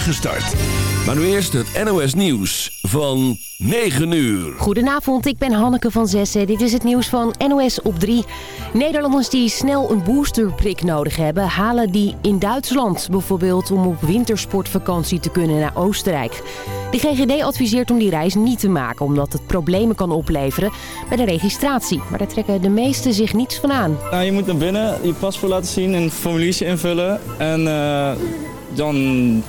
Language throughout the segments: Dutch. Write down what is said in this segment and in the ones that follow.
start. Maar nu eerst het NOS Nieuws van 9 uur. Goedenavond, ik ben Hanneke van Zessen. Dit is het nieuws van NOS op 3. Nederlanders die snel een boosterprik nodig hebben... halen die in Duitsland bijvoorbeeld om op wintersportvakantie te kunnen naar Oostenrijk. De GGD adviseert om die reis niet te maken... omdat het problemen kan opleveren bij de registratie. Maar daar trekken de meesten zich niets van aan. Nou, je moet naar binnen, je paspoort laten zien, een formuliertje invullen... en uh, dan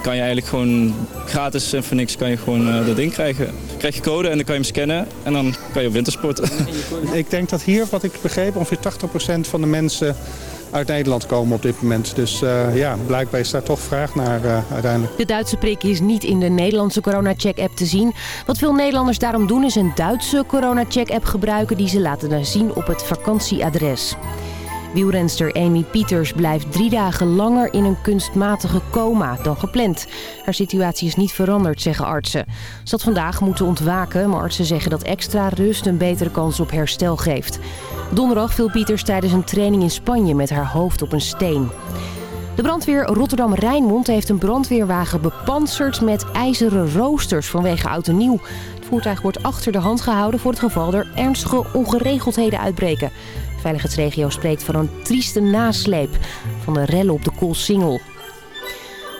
kan je eigenlijk gewoon gratis en voor niks kan je gewoon uh, dat ding krijgen. Dan krijg je code en dan kan je hem scannen en dan kan je op wintersporten. Ik denk dat hier, wat ik begreep, ongeveer 80% van de mensen uit Nederland komen op dit moment. Dus uh, ja, blijkbaar is daar toch vraag naar uh, uiteindelijk. De Duitse prik is niet in de Nederlandse corona-check-app te zien. Wat veel Nederlanders daarom doen is een Duitse corona-check-app gebruiken... die ze laten zien op het vakantieadres. Wielrenster Amy Pieters blijft drie dagen langer in een kunstmatige coma dan gepland. Haar situatie is niet veranderd, zeggen artsen. Ze had vandaag moeten ontwaken, maar artsen zeggen dat extra rust een betere kans op herstel geeft. Donderdag viel Pieters tijdens een training in Spanje met haar hoofd op een steen. De brandweer Rotterdam-Rijnmond heeft een brandweerwagen bepanserd met ijzeren roosters vanwege oud en nieuw. Het voertuig wordt achter de hand gehouden voor het geval er ernstige ongeregeldheden uitbreken. Veiligheidsregio spreekt van een trieste nasleep van de rellen op de Koolsingel.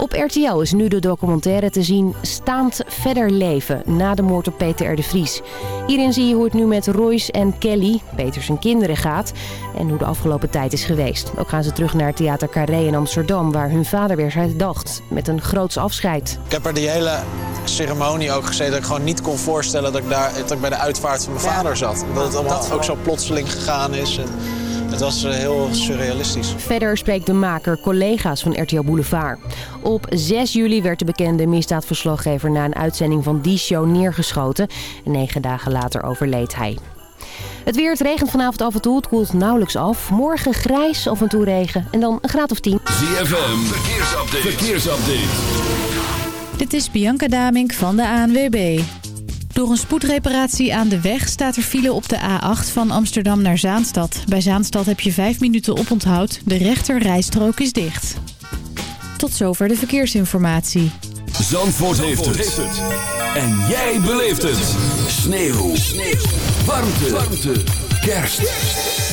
Op RTL is nu de documentaire te zien Staand verder leven na de moord op Peter R. de Vries. Hierin zie je hoe het nu met Royce en Kelly, Peters en kinderen, gaat en hoe de afgelopen tijd is geweest. Ook gaan ze terug naar Theater Carré in Amsterdam waar hun vader weer dacht met een groots afscheid. Ik heb er die hele ceremonie ook gezeten dat ik gewoon niet kon voorstellen dat ik, daar, dat ik bij de uitvaart van mijn vader zat. Dat het allemaal ook zo plotseling gegaan is. En... Het was heel surrealistisch. Verder spreekt de maker collega's van RTL Boulevard. Op 6 juli werd de bekende misdaadverslaggever na een uitzending van die show neergeschoten. En negen dagen later overleed hij. Het weer, het regent vanavond af en toe. Het koelt nauwelijks af. Morgen grijs, af en toe regen. En dan een graad of 10. ZFM, verkeersupdate. verkeersupdate. Dit is Bianca Damink van de ANWB. Door een spoedreparatie aan de weg staat er file op de A8 van Amsterdam naar Zaanstad. Bij Zaanstad heb je 5 minuten oponthoud. De rechter rijstrook is dicht. Tot zover de verkeersinformatie. Zandvoort, heeft, het. En jij beleeft het. Sneeuw. Sneeuw. Warmte. Warmte. Kerst.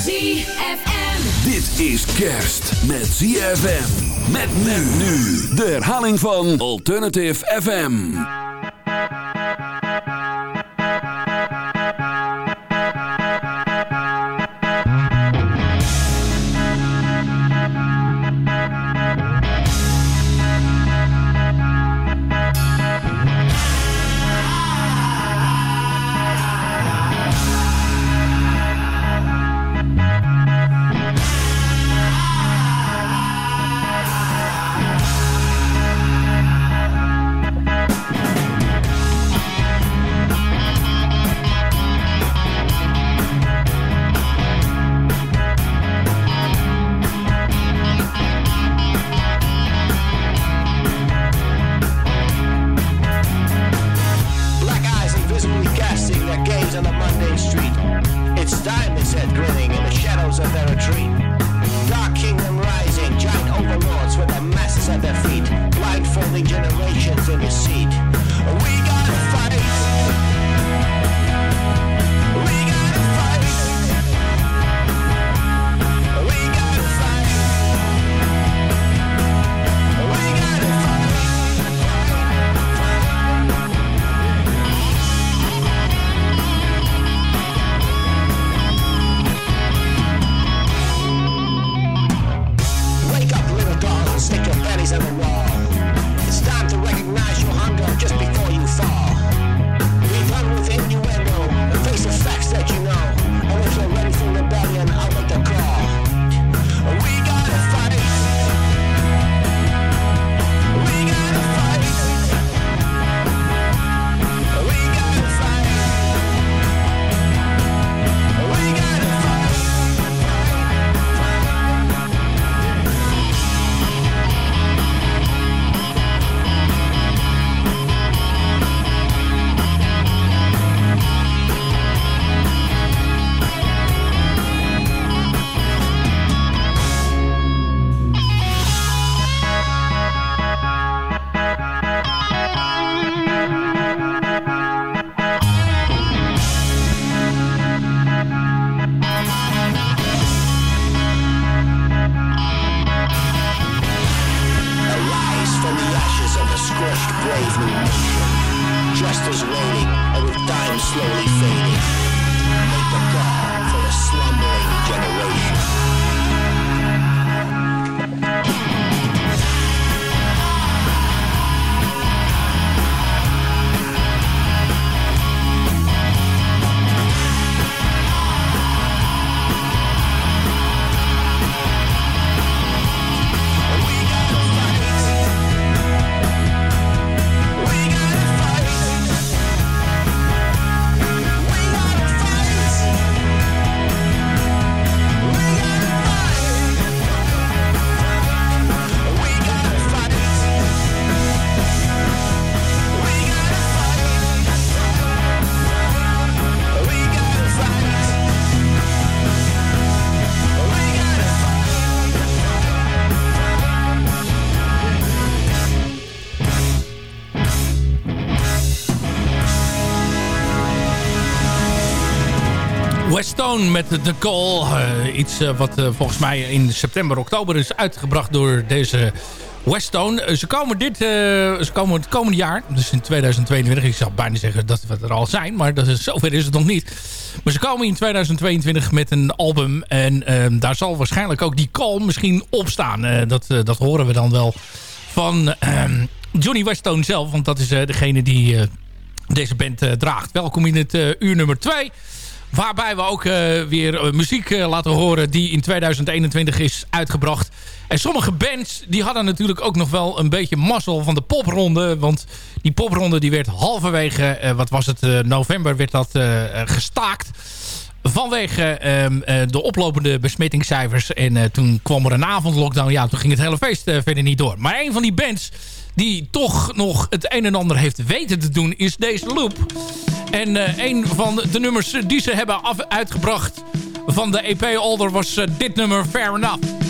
ZFM. Dit is kerst met ZFM. Met men nu. De herhaling van Alternative FM. It's time, they said, grinning in the shadows of their retreat. Dark kingdom rising, giant overlords with the masses at their feet, blindfolding generations in deceit. Stone met The Call. Uh, iets uh, wat uh, volgens mij in september, oktober is uitgebracht door deze Westone. ze komen dit, ze komen het komende jaar, dus in 2022. Ik zou bijna zeggen dat we er al zijn, maar dat is, zover is het nog niet. Maar ze komen in 2022 met een album en ehm, daar zal waarschijnlijk ook die call misschien op staan. dat, dat horen we dan wel van ehm, Johnny Westone zelf, want dat is degene die deze band draagt. Welkom in het uur nummer 2. Waarbij we ook uh, weer uh, muziek uh, laten horen die in 2021 is uitgebracht. En sommige bands die hadden natuurlijk ook nog wel een beetje mazzel van de popronde. Want die popronde die werd halverwege, wat was het, november werd dat gestaakt. Vanwege ehm, de oplopende besmettingscijfers. En toen kwam er een avondlockdown. Ja, toen ging het hele feest verder niet door. Maar een van die bands die toch nog het een en ander heeft weten te doen, is deze loop. En uh, een van de nummers die ze hebben af uitgebracht van de EP Older was uh, dit nummer Fair Enough.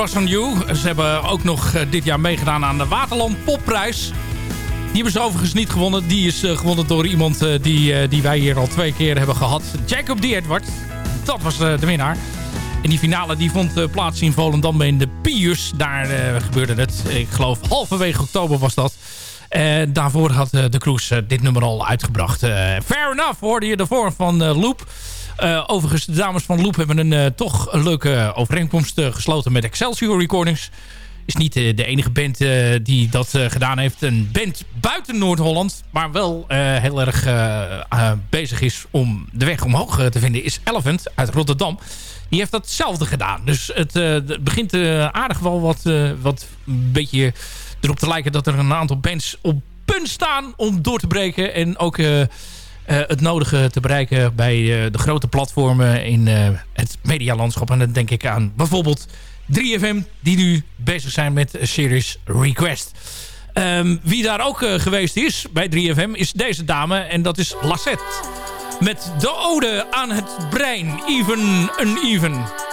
Cross on You. Ze hebben ook nog dit jaar meegedaan aan de Waterland Popprijs. Die hebben ze overigens niet gewonnen. Die is gewonnen door iemand die, die wij hier al twee keer hebben gehad. Jacob D. Edward. Dat was de winnaar. En die finale die vond plaats in Volendam in de Pius. Daar gebeurde het. Ik geloof halverwege oktober was dat. En daarvoor had de Cruise dit nummer al uitgebracht. Fair Enough hoorde je ervoor van Loop. Uh, overigens, de dames van Loop hebben een uh, toch leuke overeenkomst uh, gesloten met Excelsior Recordings. Is niet de enige band die dat gedaan heeft. Een band buiten Noord-Holland, maar wel heel erg bezig is om de weg omhoog te vinden, is Elephant uit Rotterdam. Die heeft datzelfde gedaan. Dus het, het begint aardig wel wat, wat een beetje erop te lijken dat er een aantal bands op punt staan om door te breken. En ook het nodige te bereiken bij uh, de grote platformen in uh, het medialandschap. En dan denk ik aan bijvoorbeeld 3FM, die nu bezig zijn met Series Request. Um, wie daar ook geweest is bij 3FM is deze dame en dat is Lassette. Met de ode aan het brein, even uneven. vorige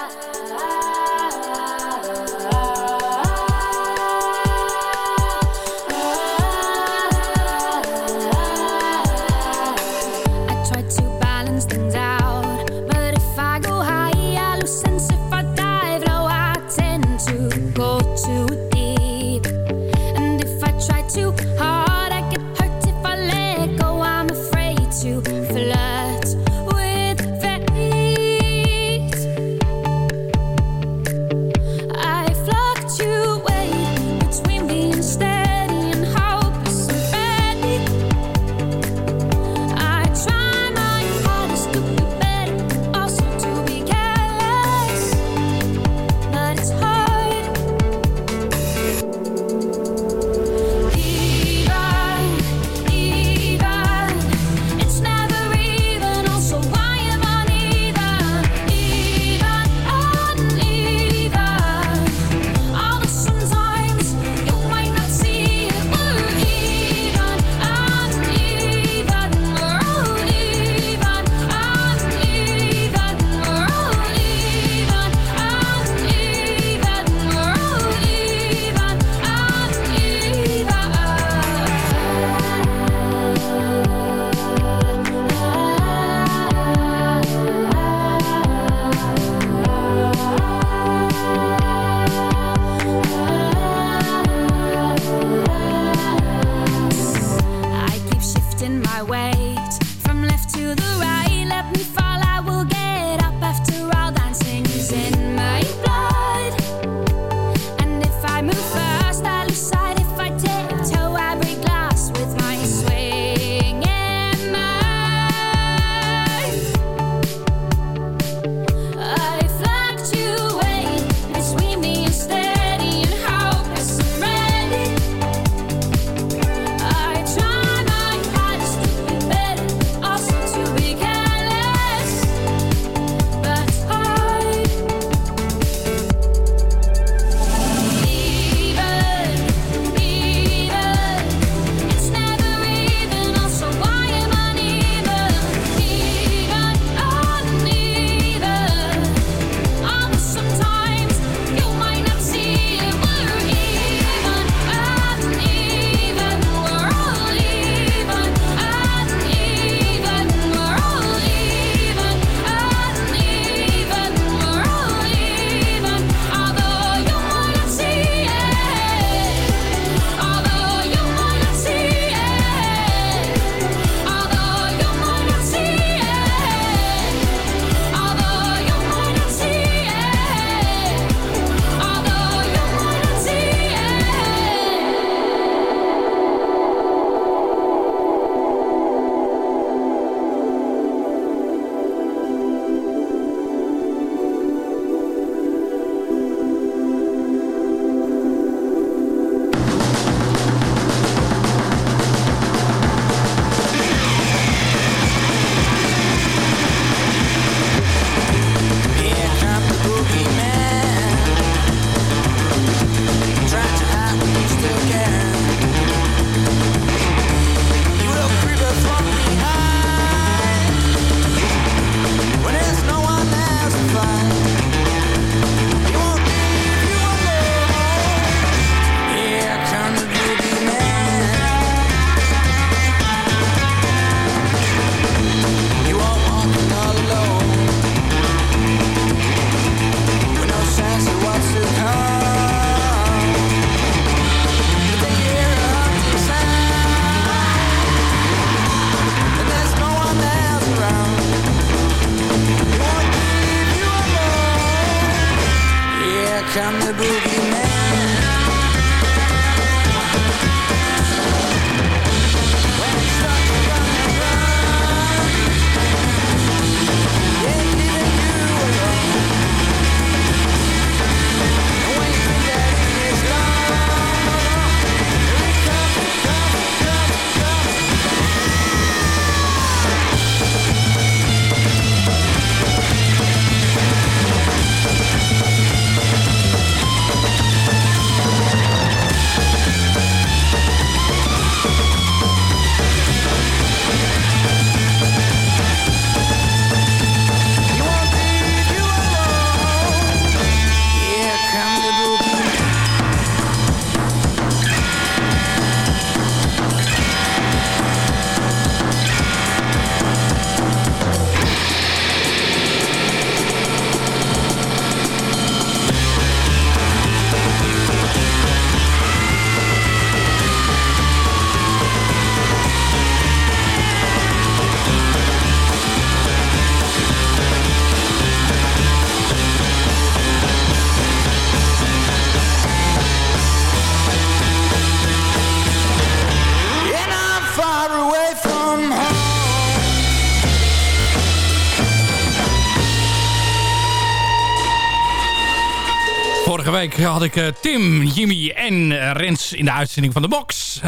had ik Tim, Jimmy en Rens in de uitzending van de box.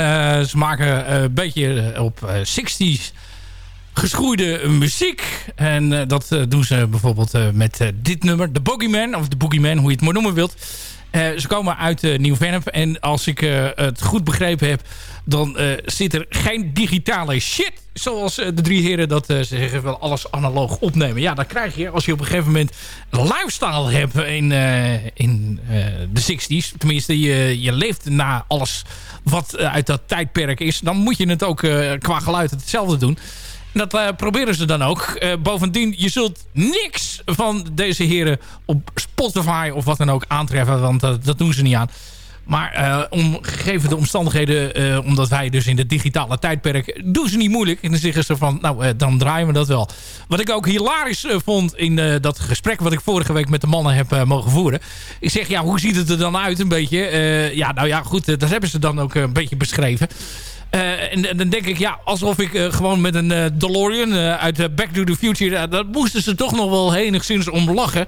ze maken een beetje op 60s geschoeide muziek. En dat doen ze bijvoorbeeld met dit nummer, The Boogeyman. Of The Boogeyman, hoe je het maar noemen wilt. Ze komen uit Nieuw-Vennep. En als ik het goed begrepen heb dan zit er geen digitale shit. Zoals de drie heren dat uh, zeggen, wel alles analoog opnemen. Ja, dat krijg je als je op een gegeven moment lifestyle hebt in, in de 60s. Tenminste, je, je leeft na alles wat uit dat tijdperk is. Dan moet je het ook qua geluid hetzelfde doen. Dat proberen ze dan ook. bovendien, je zult niks van deze heren op Spotify of wat dan ook aantreffen. Want dat doen ze niet aan. Maar om, gegeven de omstandigheden, omdat wij dus in het digitale tijdperk... doen ze niet moeilijk. En dan zeggen ze van, nou, dan draaien we dat wel. Wat ik ook hilarisch vond in dat gesprek... wat ik vorige week met de mannen heb mogen voeren. Ik zeg, ja, hoe ziet het er dan uit een beetje? ja, nou ja, goed, dat hebben ze dan ook een beetje beschreven. Uh, en, en, dan denk ik, ja, alsof ik uh, gewoon met een uh, DeLorean uit Back to the Future... dat moesten ze toch nog wel enigszins om lachen.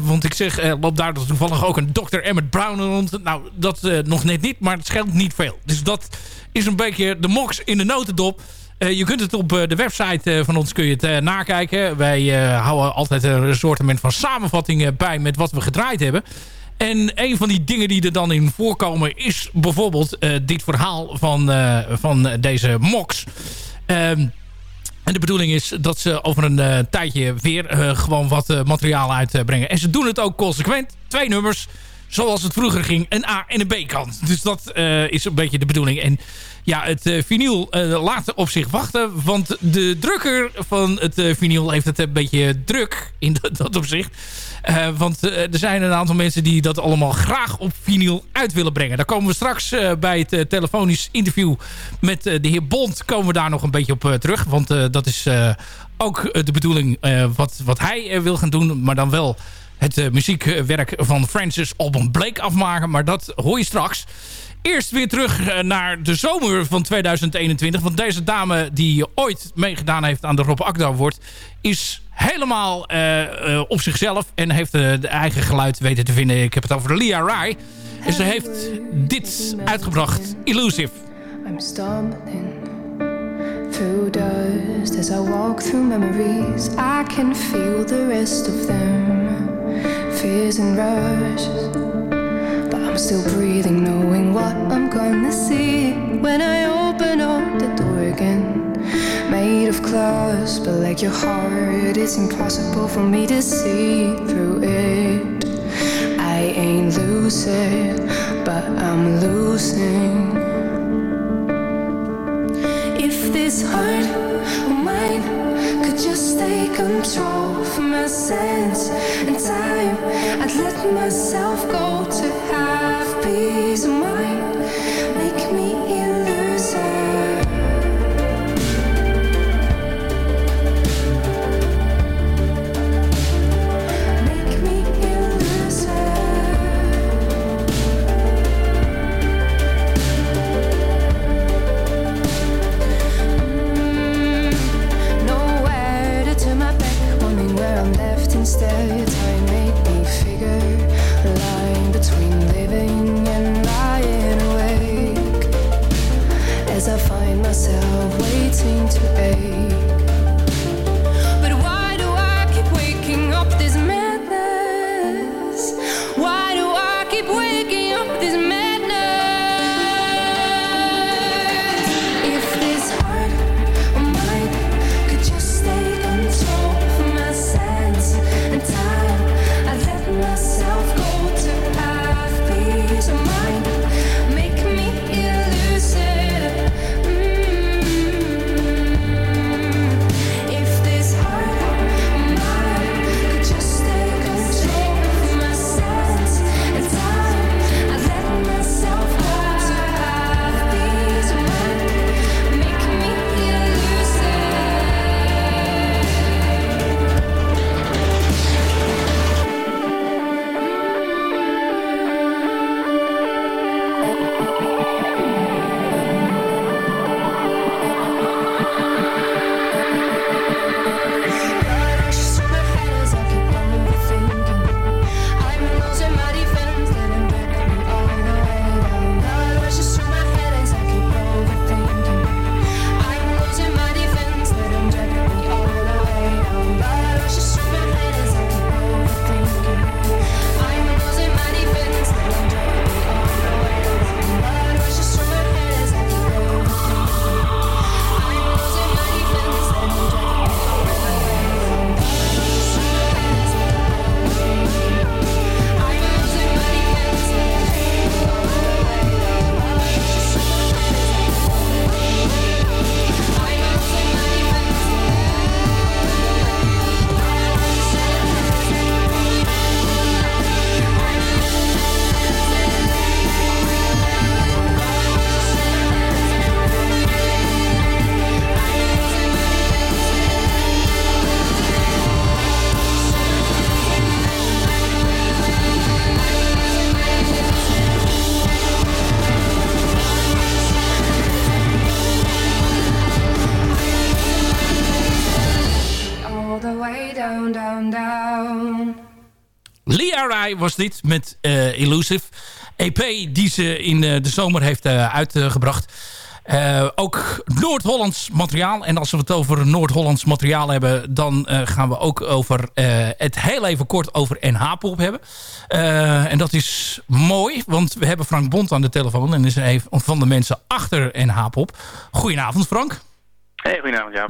want ik zeg, loopt daar toevallig ook een Dr. Emmett Brown rond. Nou, dat nog net niet, maar het scheelt niet veel. Dus dat is een beetje de mox in de notendop. je kunt het op de website van ons kun je het nakijken. Wij houden altijd een soort van samenvatting bij met wat we gedraaid hebben. En een van die dingen die er dan in voorkomen is bijvoorbeeld uh, dit verhaal van, uh, van deze Mox. Um, en de bedoeling is dat ze over een uh, tijdje weer gewoon wat materiaal uitbrengen. en ze doen het ook consequent. Twee nummers, zoals het vroeger ging, een A- en een B-kant. Dus dat is een beetje de bedoeling. En ja, het uh, vinyl uh, laat op zich wachten. Want de drukker van het uh, vinyl heeft het een beetje druk in dat, dat opzicht. Want er zijn een aantal mensen die dat allemaal graag op vinyl uit willen brengen. Daar komen we straks bij het telefonisch interview met de heer Bond... komen we daar nog een beetje op terug. Want dat is ook de bedoeling wat, wat hij wil gaan doen. Maar dan wel het muziekwerk van Francis Alban Blake afmaken. Maar dat hoor je straks eerst weer terug eh, naar de zomer van 2021. Want deze dame die ooit meegedaan heeft aan de Rob Akda wordt... is helemaal uh, uh, op zichzelf en heeft uh, de eigen geluid weten te vinden. Ik heb het over Lia Rai. En ze heeft dit uitgebracht. Illusive. I'm stumbling through dust as I walk through memories. I can feel the rest of them. Fears and rushes. I'm still breathing, knowing what I'm gonna see when I open up the door again. Made of glass, but like your heart, it's impossible for me to see through it. I ain't lucid, but I'm losing. If this heart of mine could just take control of my sense and time, I'd let myself go to have peace of mind. Make me Was dit met uh, Elusive. EP die ze in uh, de zomer heeft uh, uitgebracht. ook Noord-Hollands materiaal. En als we het over Noord-Hollands materiaal hebben... dan gaan we ook over het heel even kort over NH-pop hebben. en dat is mooi, want we hebben Frank Bond aan de telefoon... en is een van de mensen achter NH-pop. Goedenavond Frank. Hey, goedenavond, ja.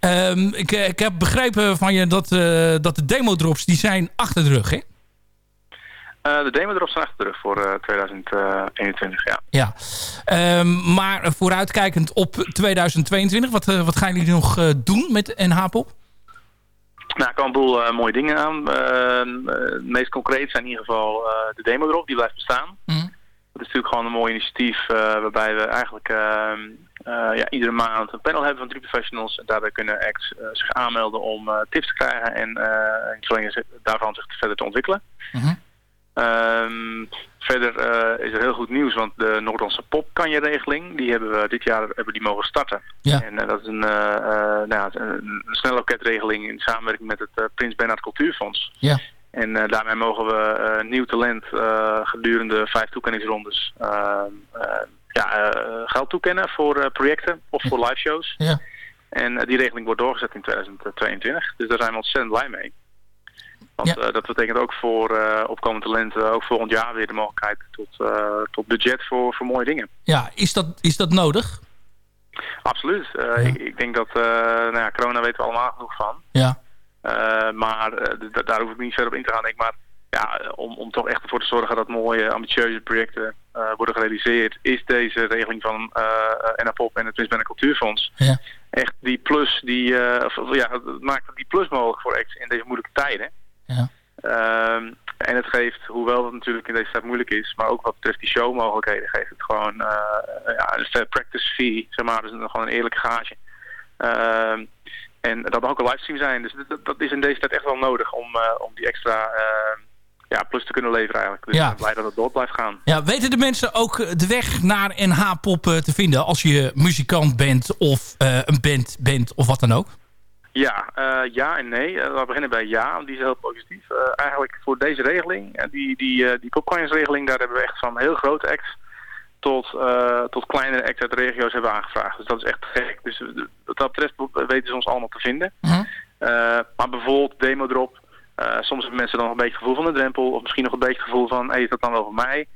ja. Um, ik, ik heb begrepen van je dat, uh, dat de demo-drops die zijn achter de rug, hè? Uh, de demo-drops zijn achter de rug voor uh, 2021, ja. Ja, um, maar vooruitkijkend op 2022, wat, wat gaan jullie nog doen met NH-pop? Nou, er komen een boel mooie dingen aan. het meest concreet zijn in ieder geval de demo-drop, die blijft bestaan. Mm. Dat is natuurlijk gewoon een mooi initiatief waarbij we eigenlijk ehm, ja, iedere maand een panel hebben van drie professionals. En daarbij kunnen acts zich aanmelden om tips te krijgen en daarvan zich verder te ontwikkelen. Mm -hmm. Um, verder is er heel goed nieuws, want de Noord-Hollandse popkanje-regeling, die hebben we dit jaar hebben die mogen starten. Ja. En dat is een, nou, een, in samenwerking met het Prins Bernhard Cultuurfonds. Ja. En uh, daarmee mogen we uh, nieuw talent uh, gedurende vijf toekenningsrondes ja, geld toekennen voor projecten of voor live shows. Ja. En die regeling wordt doorgezet in 2022. Dus daar zijn we ontzettend blij mee. Want ja. dat betekent ook voor opkomend talenten, ook volgend jaar weer de mogelijkheid tot, tot budget voor, voor mooie dingen. Ja, is dat, is dat nodig? Absoluut. Ja. Ik, ik, denk dat, nou ja, corona weten we allemaal genoeg van. Ja. Uh, maar uh, daar hoef ik niet verder op in te gaan. Denk maar ja, om, om toch echt ervoor te zorgen dat mooie, ambitieuze projecten uh, worden gerealiseerd, is deze regeling van NAPOP en het Prins Cultuurfonds ja. echt die plus, die, of, ja, het maakt die plus mogelijk voor acts in deze moeilijke tijden. Ja. Ehm, en het geeft, hoewel het natuurlijk in deze tijd moeilijk is, maar ook wat betreft die showmogelijkheden, geeft het gewoon ja, een practice fee, zeg maar, dus gewoon een eerlijke gage. Ehm, en dat mag ook een livestream zijn. Dus dat, dat, is in deze tijd echt wel nodig om, uh, om die extra uh, ja, plus te kunnen leveren eigenlijk. Dus ja. ik ben blij dat het door blijft gaan. Ja, weten de mensen ook de weg naar NH-pop te vinden als je muzikant bent of uh, een band bent of wat dan ook? Ja, ja en nee. we beginnen bij ja, want die is heel positief. eigenlijk voor deze regeling, die, die, die popcoins-regeling, daar hebben we echt van heel grote acts tot, tot kleinere acts uit de regio's hebben aangevraagd. Dus dat is echt gek. Dus wat dat betreft weten ze ons allemaal te vinden. Uh, maar bijvoorbeeld Demodrop. Uh, soms hebben mensen dan nog een beetje het gevoel van de drempel. Of misschien nog een beetje het gevoel van, hey, is dat dan wel voor mij?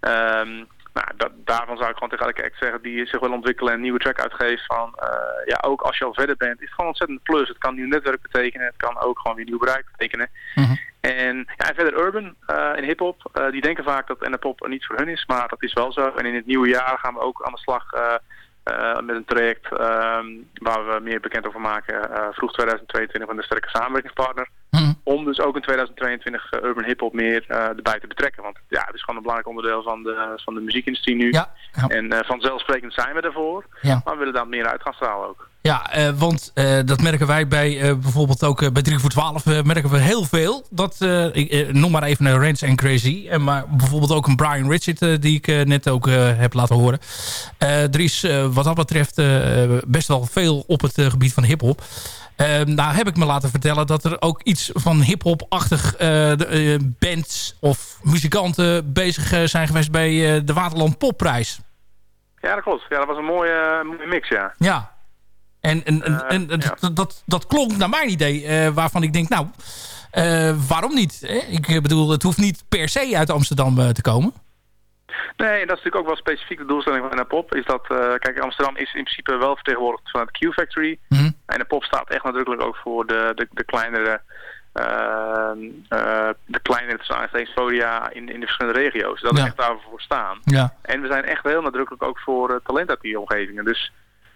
Um, nou, dat, daarvan zou ik gewoon tegen elke act zeggen die zich wil ontwikkelen en een nieuwe track uitgeeft. Van, ja, ook als je al verder bent, is het gewoon ontzettend plus. Het kan nieuw netwerk betekenen. Het kan ook gewoon weer nieuw bereik betekenen. Mm -hmm. En, ja, en verder Urban uh, en hip-hop, uh, die denken vaak dat NPop niet voor hun is, maar dat is wel zo. En in het nieuwe jaar gaan we ook aan de slag met een traject waar we meer bekend over maken. vroeg 2022 met een sterke samenwerkingspartner. Mm. Om dus ook in 2022 Urban hip-hop meer erbij te betrekken. Want ja, het is gewoon een belangrijk onderdeel van de, van de muziekindustrie nu. Ja, ja. En vanzelfsprekend zijn we ervoor, ja. maar we willen daar meer uit gaan stralen ook. Ja, uh, want uh, dat merken wij bij uh, bijvoorbeeld ook bij 3 voor 12 merken we heel veel. Dat, ik noem maar even een Rance and Crazy. En maar bijvoorbeeld ook een Brian Richard die ik net ook heb laten horen. er is wat dat betreft best wel veel op het gebied van hiphop. Nou heb ik me laten vertellen dat er ook iets van hiphop-achtig bands of muzikanten bezig zijn geweest bij de Waterland Popprijs. Ja, dat klopt. Ja, dat was een mooie, mooie mix, ja. Ja, en, en, en, en ja. dat, dat, dat klonk naar mijn idee, waarvan ik denk, nou, waarom niet? Hè? Ik bedoel, het hoeft niet per se uit Amsterdam te komen. Nee, dat is natuurlijk ook wel specifiek de doelstelling van NPop. Is dat, kijk, Amsterdam is in principe wel vertegenwoordigd vanuit de Q-Factory. Mm -hmm. En NPop staat echt nadrukkelijk ook voor de, de, de kleinere... de kleinere podia in, in de verschillende regio's. Dat ja. is echt daarvoor staan. Ja. En we zijn echt heel nadrukkelijk ook voor talent uit die omgevingen. Dus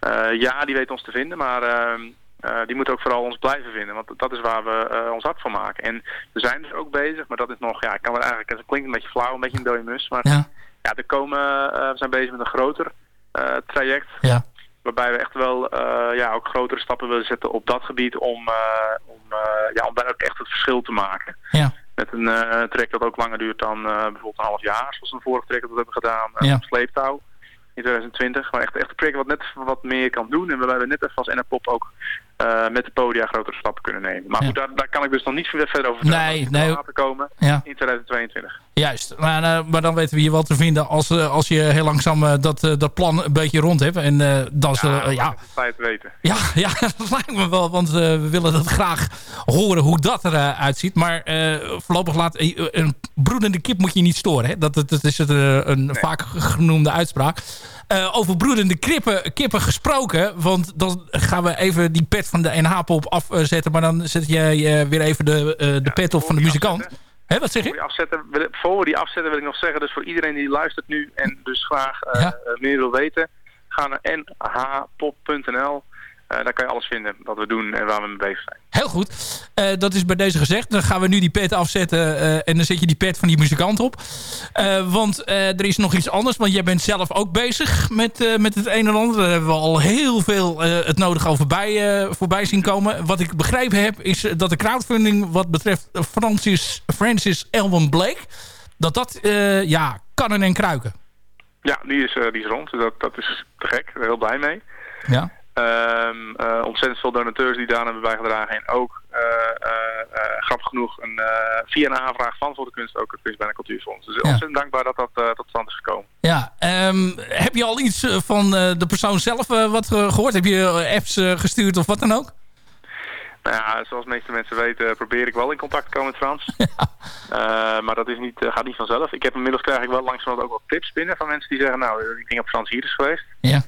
uh, ja, die weten ons te vinden, maar uh, uh, die moeten ook vooral ons blijven vinden. Want dat is waar we ons hart voor maken. En we zijn dus ook bezig, maar dat is nog, ja, ik kan het eigenlijk, het klinkt een beetje flauw, een beetje een dode mus. Maar ja, ja er komen, we zijn bezig met een groter traject. Ja. Waarbij we echt wel ja, ook grotere stappen willen zetten op dat gebied om, om, ja, om daar ook echt het verschil te maken. Ja. Met een traject dat ook langer duurt dan bijvoorbeeld een half jaar, zoals we een vorige traject dat we hebben gedaan, ja. op sleeptouw in 2020. Maar echt, echt een project wat net wat meer kan doen. En waarbij we net even als NPop ook eh, met de podia grotere stappen kunnen nemen. Maar Ja. goed, daar, daar kan ik dus nog niet verder over vertellen. Nee, nee. later komen Ja. in 2022. Juist, maar, eh, maar dan weten we je wel te vinden als, eh, als je heel langzaam dat, dat plan een beetje rond hebt. En dan zullen Ja, ja, te weten. Ja, ja, dat lijkt me wel, want we willen dat graag horen hoe dat eruit uitziet. Maar voorlopig laat een broedende kip moet je niet storen. Hè? Dat, is het, een vaak genoemde uitspraak. Eh, over broedende kippen, kippen gesproken, want dan gaan we even die pet van de NH-pop afzetten. Maar dan zet je eh, weer even de, eh, de pet op van de muzikant. Hè, wat zeg Voor je? die afzetten, wil, voor we die afzetten wil ik nog zeggen, dus voor iedereen die luistert nu en dus graag Ja. meer wil weten, ga naar nhpop.nl. Eh, daar kan je alles vinden wat we doen en waar we mee bezig zijn. Heel goed. Eh, dat is bij deze gezegd. Dan gaan we nu die pet afzetten. eh, en dan zet je die pet van die muzikant op. Want er is nog iets anders. Want jij bent zelf ook bezig met, met het een en ander. Daar hebben we al heel veel het nodige over bij, eh, voorbij zien komen. Wat ik begrepen heb is dat de crowdfunding wat betreft Francis, Francis Elwin Blake... dat dat ja, kannen en kruiken. Ja, die is, die is rond. Dat, dat is te gek. Daar ben ik heel blij mee. Ja. Eh, ontzettend veel donateurs die daaraan hebben bijgedragen. En ook, eh, grappig genoeg, een, via een aanvraag van Voor de Kunst ook het Kunst bij een Cultuurfonds. Dus Ja. ontzettend dankbaar dat dat tot stand is gekomen. Ja, ehm, heb je al iets van de persoon zelf wat eh, gehoord? Heb je apps gestuurd of wat dan ook? Nou ja, zoals de meeste mensen weten probeer ik wel in contact te komen met Frans. Maar dat is niet, gaat niet vanzelf. Ik heb inmiddels krijg ik wel langzamerhand ook wat tips binnen van mensen die zeggen, nou, ik denk op Frans hier is geweest. Ja.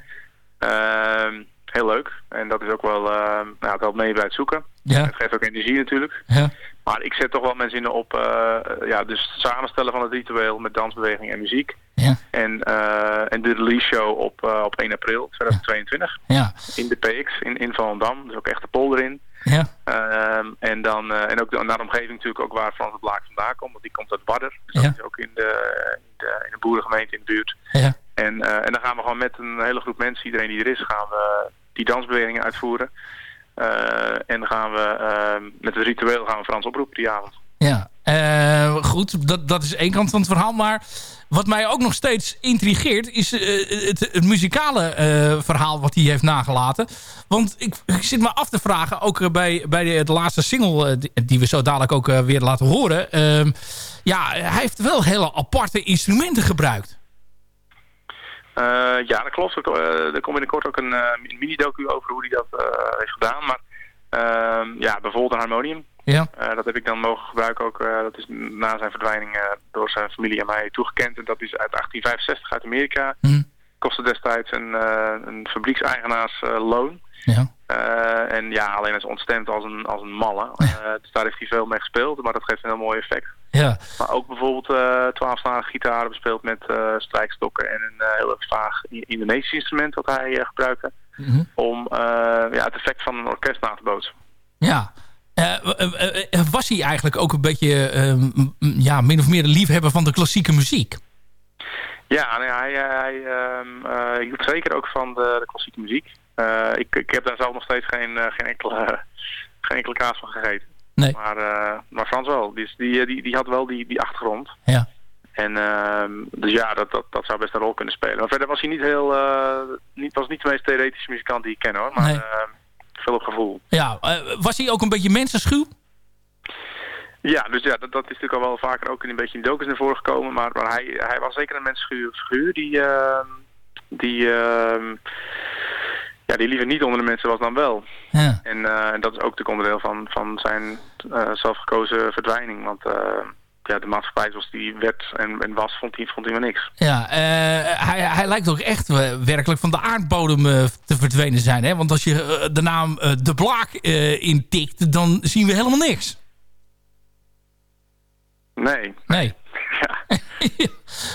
Ehm, heel leuk. En dat is ook wel, eh, nou, het helpt mee bij het zoeken. Ja. Het geeft ook energie natuurlijk. Ja. Maar ik zet toch wel mensen in op eh, ja, dus het samenstellen van het ritueel met dansbeweging en muziek. Ja. En, eh, en de release show op, op 1 april 2022 Ja. in de PX in, in Volendam. Dus ook echt de polder in. Ja. Ehm, en, dan, en ook de, naar de omgeving natuurlijk ook waar Frans het Blaak vandaan komt. Want die komt uit Badder. Dus Ja. dat is ook in de, in, de, in de boerengemeente in de buurt. Ja. En, en dan gaan we gewoon met een hele groep mensen, iedereen die er is, gaan we die dansbewegingen uitvoeren. Eh, en dan gaan we eh, met het ritueel gaan we Frans oproepen die avond. Ja, Eh, goed, dat, dat is één kant van het verhaal. Maar wat mij ook nog steeds intrigeert... is het, het muzikale verhaal wat hij heeft nagelaten. Want ik, ik zit me af te vragen... ook bij, bij de, laatste single... die, we zo dadelijk ook weer laten horen... ehm, ja, hij heeft wel hele aparte instrumenten gebruikt. Eh, ja, dat klopt. Er, eh, er komt binnenkort ook een, eh, mini-docu over hoe hij dat heeft gedaan. Maar ehm, ja, bijvoorbeeld een harmonium. Ja. Dat heb ik dan mogen gebruiken ook. dat is na zijn verdwijning door zijn familie en mij toegekend. En dat is uit 1865 uit Amerika. Hm. Kostte destijds een, eh een fabriekseigenaars eh, loon. Ja. Eh, en ja, alleen is ontstemd als een, als een malle. Eh, dus daar heeft hij veel mee gespeeld. Maar dat geeft een heel mooi effect. Ja. Maar ook bijvoorbeeld eh twaalfsnarige gitaren bespeeld met strijkstokken en een heel erg vaag Indonesisch instrument dat hij gebruikte. Mhm. Om ja, het effect van een orkest na te bootsen. Ja. Was hij eigenlijk ook een beetje... eh, m- m- ja, min of meer een liefhebber van de klassieke muziek? Ja, nee, hij, hij ehm, eh, hield zeker ook van de, de klassieke muziek. Eh, ik, ik heb daar zelf nog steeds geen, eh, geen, enkele, geen enkele kaas van gegeten. Nee. Maar, eh, maar Frans wel. Dus die, die, die had wel die, die achtergrond. Ja. En ehm, dus ja, dat, dat, dat zou best een rol kunnen spelen. Maar verder was hij niet heel, niet, was niet de meest theoretische muzikant die ik ken hoor. Maar Nee. ehm, veel op gevoel. Ja, was hij ook een beetje mensenschuw? Ja, dus ja, dat, dat is natuurlijk al wel vaker ook in een beetje in de docus naar voren gekomen. Maar, maar hij, hij was zeker een mensenschuw figuur die, ehm, die, ja, die liever niet onder de mensen was dan wel. Ja. En, eh, dat is ook natuurlijk onderdeel van, van zijn eh, zelfgekozen verdwijning. Want eh, ja, de maatschappij zoals die werd en, en was, vond hij, vond hij maar niks. Ja, hij, hij lijkt ook echt werkelijk van de aardbodem te verdwenen zijn. Hè? Want als je de naam De Blaak intikt, dan zien we helemaal niks. Nee. Nee. Ja.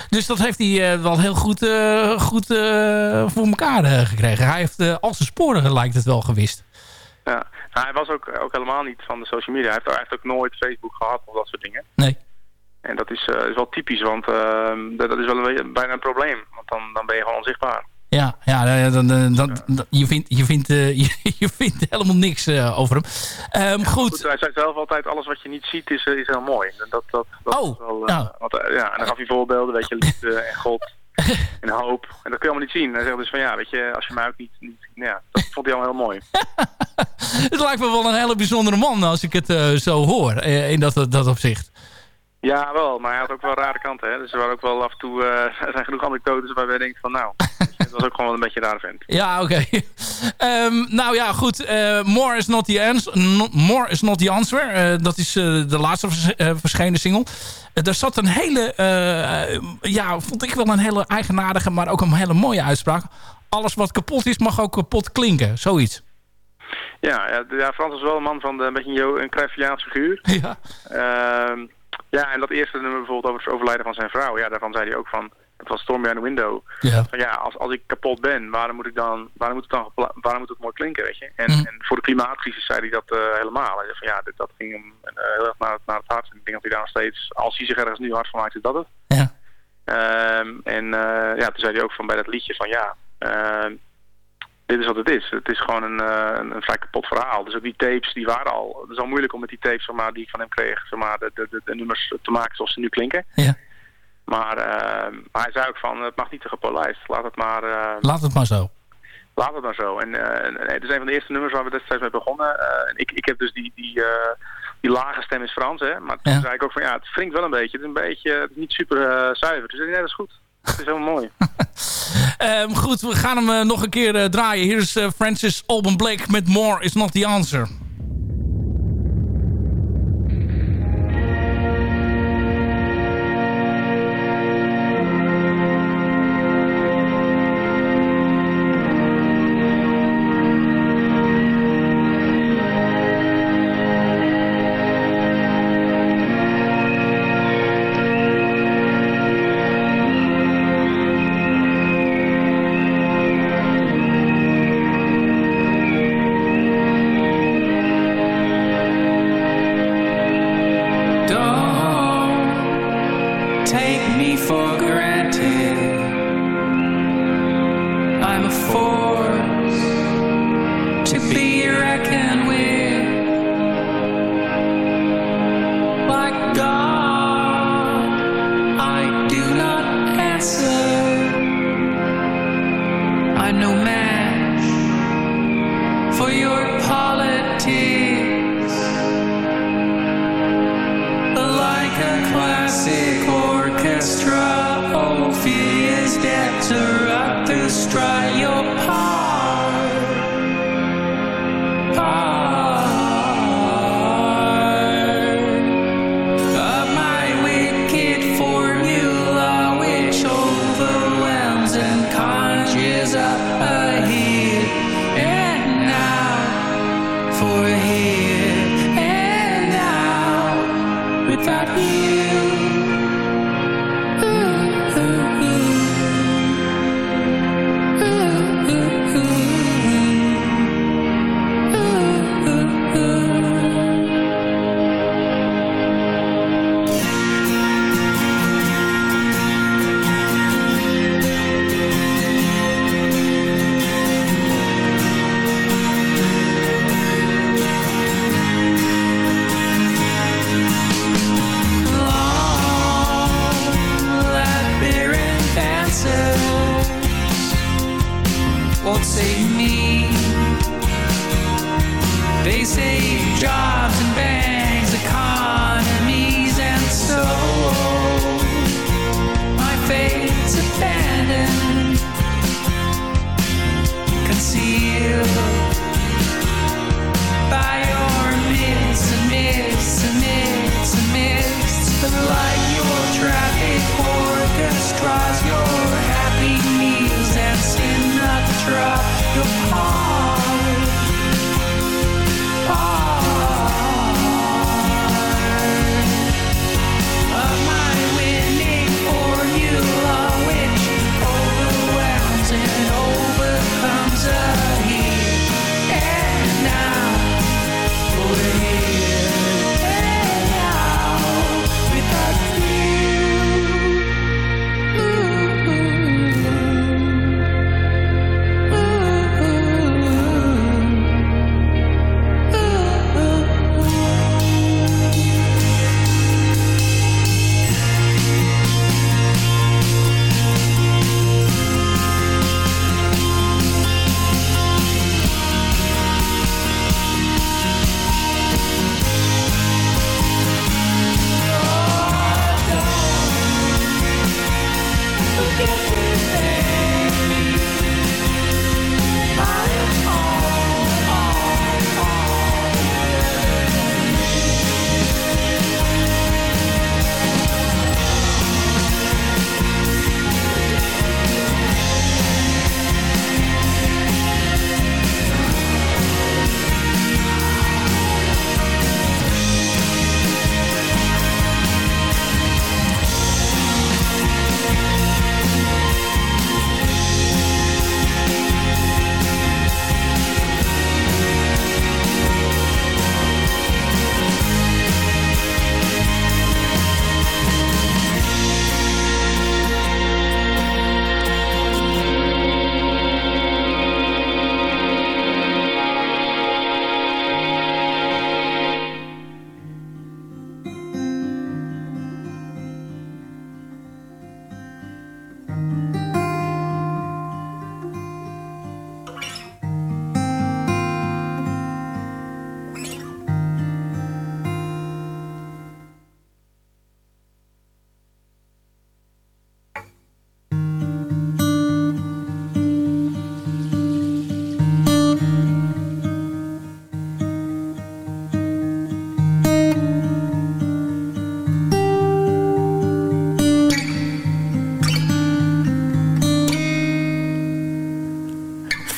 Dus dat heeft hij eh, wel heel goed, eh, goed eh, voor elkaar gekregen. Hij heeft al zijn sporen lijkt het wel gewist. Ja. Nou, hij was ook, ook helemaal niet van de social media. Hij heeft, hij heeft ook nooit Facebook gehad of dat soort dingen. Nee. En dat is, is wel typisch, want ehm, dat, dat is wel een, beetje- bijna een probleem. Want dan, dan ben je gewoon onzichtbaar. Ja, ja eh, dan, dan, dan, je, vindt, je, vindt, eh, je, je vindt helemaal niks eh, over hem. Ehm, goed. Goed, hij zei zelf altijd, alles wat je niet ziet is, eh, is heel mooi. En dat, dat, dat Oh, wel, eh, nou. eh, ja, en dan gaf hij voorbeelden, weet je, liefde en God en hoop. En dat kun je allemaal niet zien. Hij zegt dus van, ja, weet je, als je mij ook niet... niet ja, dat vond hij allemaal heel mooi. het lijkt me wel een hele bijzondere man als ik het zo hoor. in dat, dat opzicht. Ja, wel. Maar hij had ook wel rare kanten. Hè? Dus er waren ook wel af en toe... Uh, er zijn genoeg anekdotes waar wij denken van... Nou, het was ook gewoon wel een beetje een rare vent. Ja, oké. Okay. um, nou ja, goed. Uh, more, is not the answer. No, more is not the answer. Uh, dat is de laatste vers verschenen single. er zat een hele... ja, vond ik wel een hele eigenaardige... maar ook een hele mooie uitspraak. Alles wat kapot is, mag ook kapot klinken. Zoiets. Ja, ja, ja Frans is wel een man van de, een beetje een, Cruyffiaans figuur. Ja. Uh, ja, en dat eerste nummer bijvoorbeeld over het overlijden van zijn vrouw. Ja, daarvan zei hij ook van, was Storm Behind the Window. Ja, van, ja als, als ik kapot ben, waarom moet, ik dan, waarom moet, het dan waarom moet het mooi klinken, weet je? En, mm. en voor de klimaatcrisis zei hij dat uh, helemaal. Hij zei van, ja, dit, dat ging hem uh, heel erg naar, naar het hart. En ik denk dat hij daar nog steeds, als hij zich ergens nu hard van maakt, is dat het. Ja. Um, en uh, ja, toen zei hij ook van bij dat liedje van, ja... Uh, dit is wat het is. Het is gewoon een, een, vrij kapot verhaal. Dus ook die tapes, die waren al... Het is al moeilijk om met die tapes zeg maar, die ik van hem kreeg... Zeg maar, de, de, de, nummers te maken zoals ze nu klinken. Ja. Maar, uh, maar hij zei ook van, het mag niet te gepolijst. Laat het maar... Uh, Laat het maar zo. Laat het maar zo. En het is een van de eerste nummers waar we destijds mee begonnen. ik, ik heb dus die, die, die lage stem in Frans, hè. Maar toen zei ik ook van, ja, het wringt wel een beetje. Het is een beetje, het is niet super zuiver. Dus nee, dat is goed. Het is helemaal mooi. um, goed, we gaan hem uh, nog een keer uh, draaien. Hier is Francis Alban Blake met More is not the answer. won't save me. They save jobs and banks, economies, and so my fate's abandoned, concealed by your mist, a mist, a mist, a mist, but like your traffic orchestra, your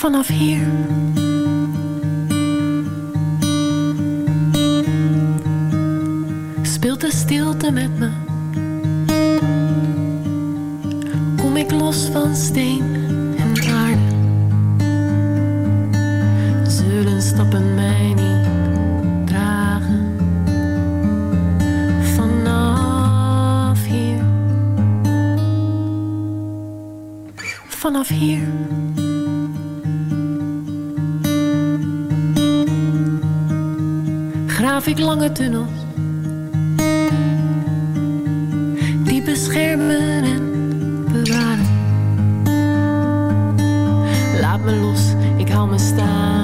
vanaf hier. helmen staan.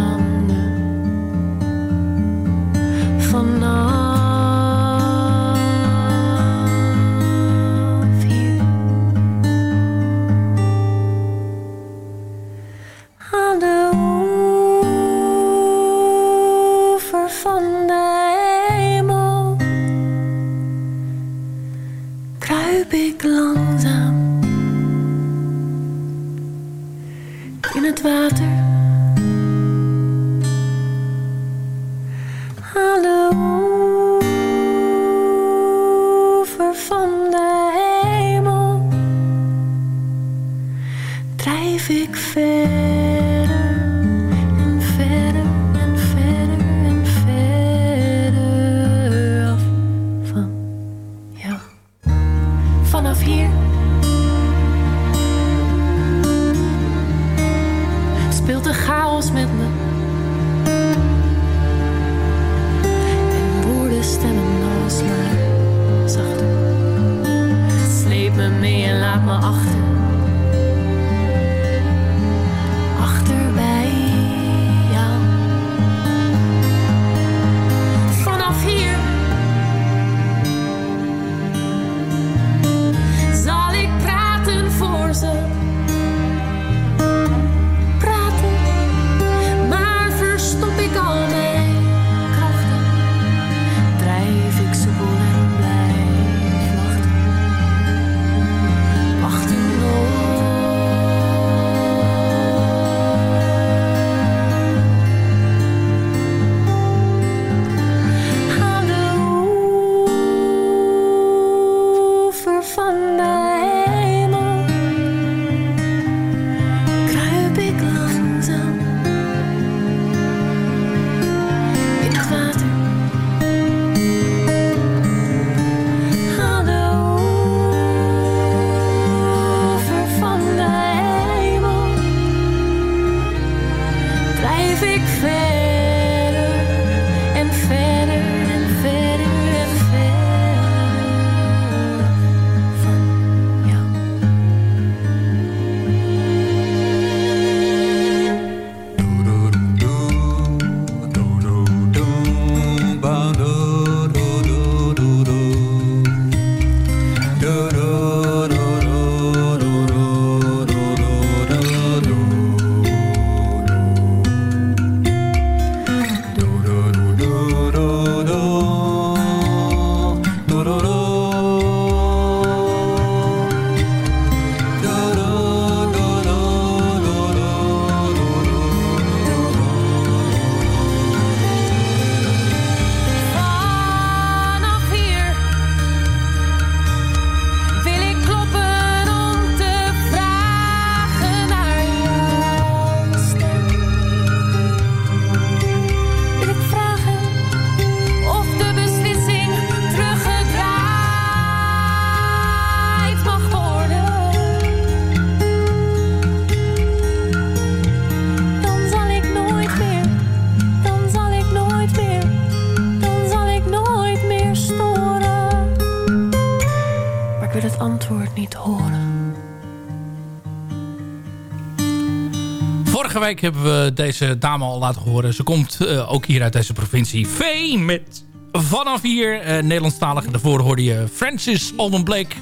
vorige week hebben we deze dame al laten horen. Ze komt eh, ook hier uit deze provincie. Vee met Vanaf Hier. Uh, Nederlandstalig. Daarvoor hoorde je Francis Alban Blake.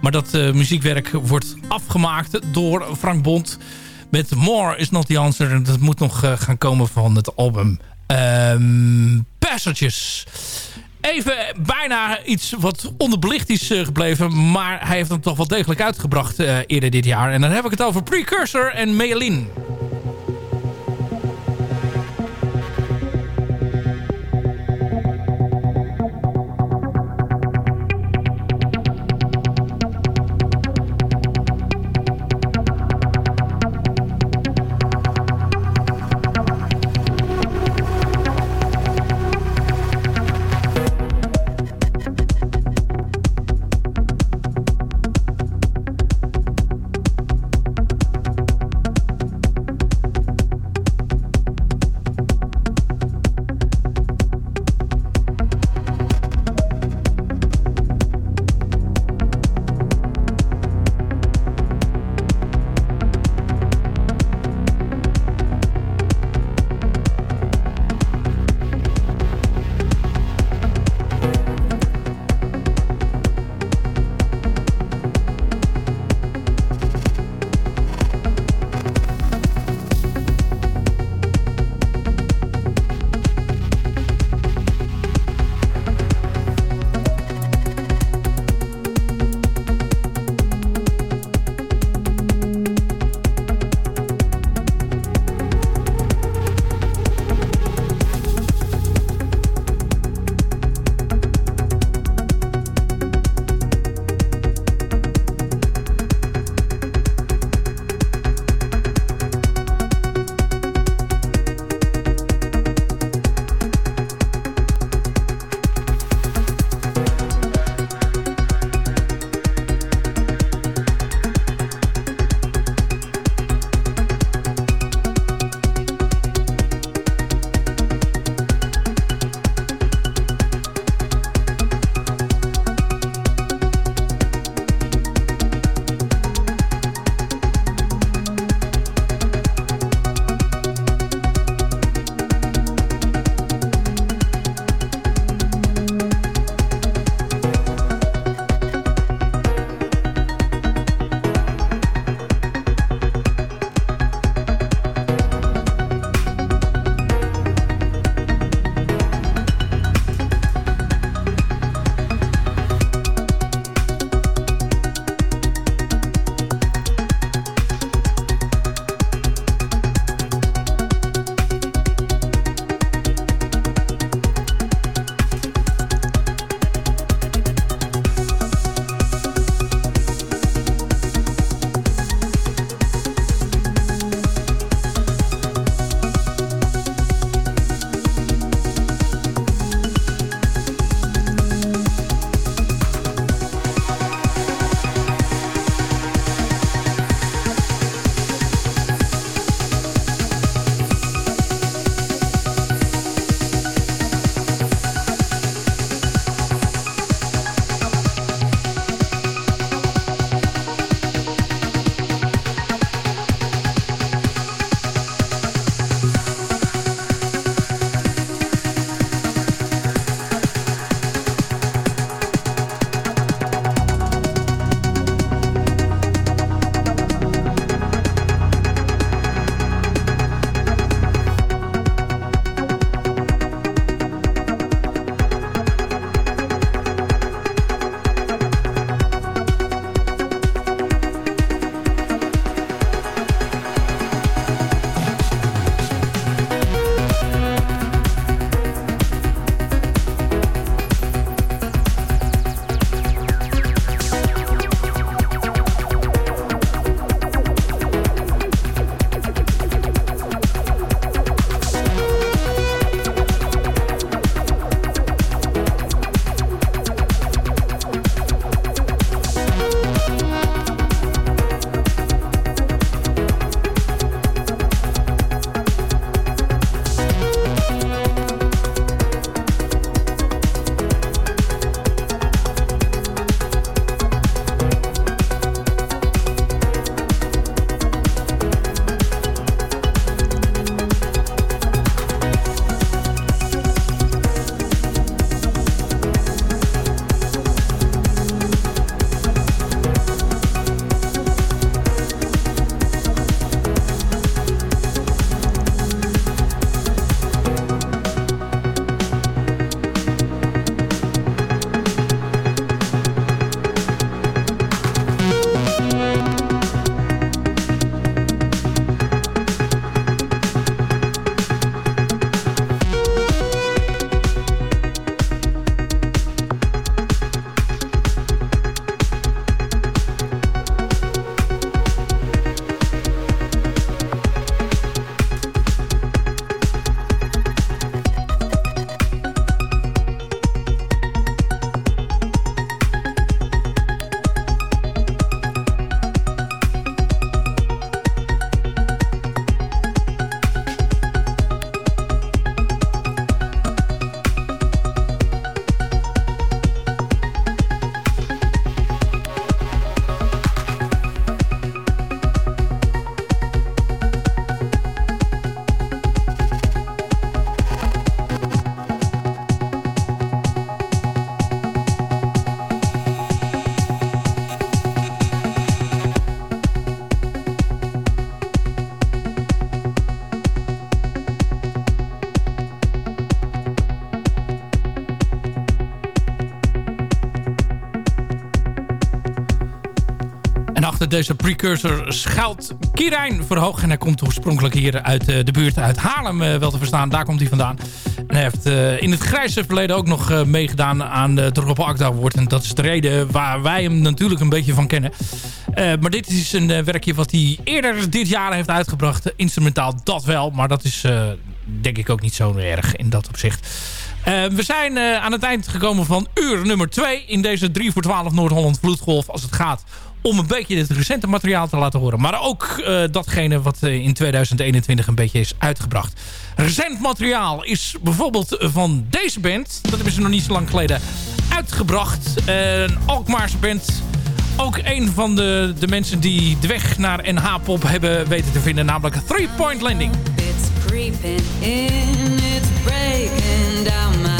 Maar dat eh, muziekwerk wordt afgemaakt door Frank Bond. Met More is not the answer. Dat moet nog gaan komen van het album. Um, Passages even bijna iets wat onderbelicht is gebleven. Maar hij heeft hem toch wel degelijk uitgebracht eerder dit jaar. En dan heb ik het over Precursor en Mealin. Deze precursor schuilt Kirijn Verhoog. En hij komt oorspronkelijk hier uit de buurt uit Haarlem wel te verstaan. Daar komt hij vandaan. En hij heeft in het grijze verleden ook nog meegedaan aan de Drop Acta Award. En dat is de reden waar wij hem natuurlijk een beetje van kennen. maar dit is een werkje wat hij eerder dit jaar heeft uitgebracht. Instrumentaal dat wel, maar dat is denk ik ook niet zo erg in dat opzicht. We zijn aan het eind gekomen van uur nummer 2 in deze 3 voor 12 Noord-Holland Vloedgolf. Als het gaat om een beetje het recente materiaal te laten horen. Maar ook uh, datgene wat in 2021 een beetje is uitgebracht. Recent materiaal is bijvoorbeeld van deze band. Dat hebben ze nog niet zo lang geleden uitgebracht. een Alkmaarse band. Ook een van de, de mensen die de weg naar NH-pop hebben weten te vinden. Namelijk Three Point Landing. It's creeping in, it's breaking down my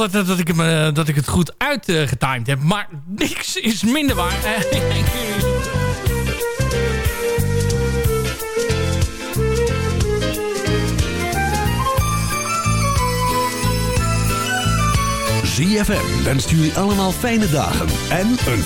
altijd dat ik, eh, dat ik het goed uitgetimed heb, maar niks is minder waar. ZFM wenst jullie allemaal fijne dagen en een voor